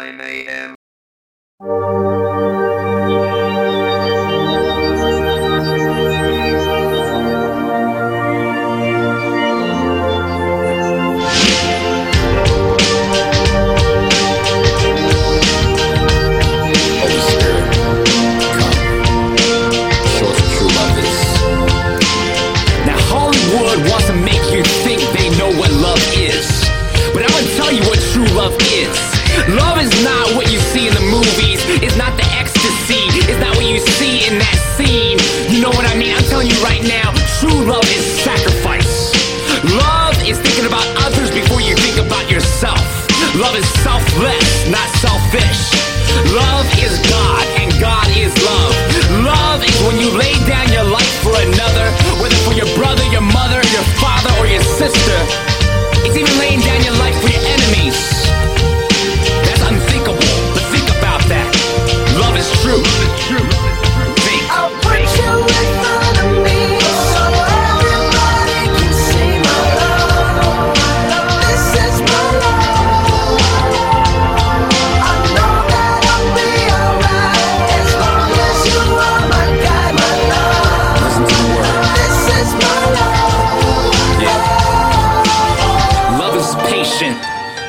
9 a.m. Love is selfless, not selfish. Love is God, and God is love. Love is when you lay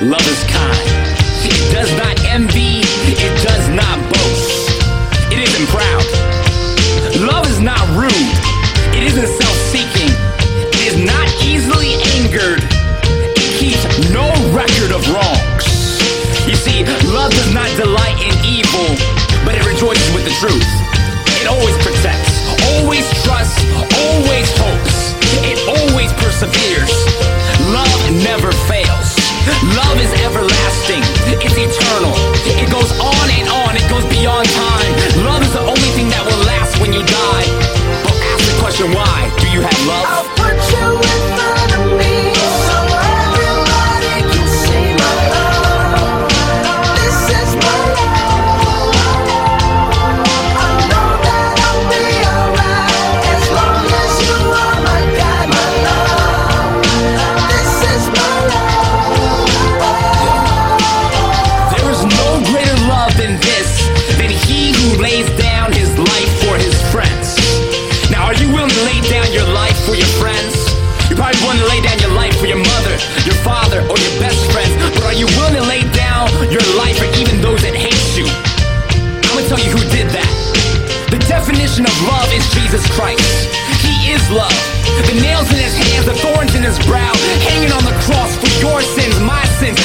Love is kind. It does not envy. It does not boast. It isn't proud. Love is not rude. It isn't self-seeking. It is not easily angered. It keeps no record of wrongs. You see, love does not delight in evil, but it rejoices with the truth. love. definition of love is Jesus Christ. He is love. The nails in his hands, the thorns in his brow, hanging on the cross for your sins, my sins.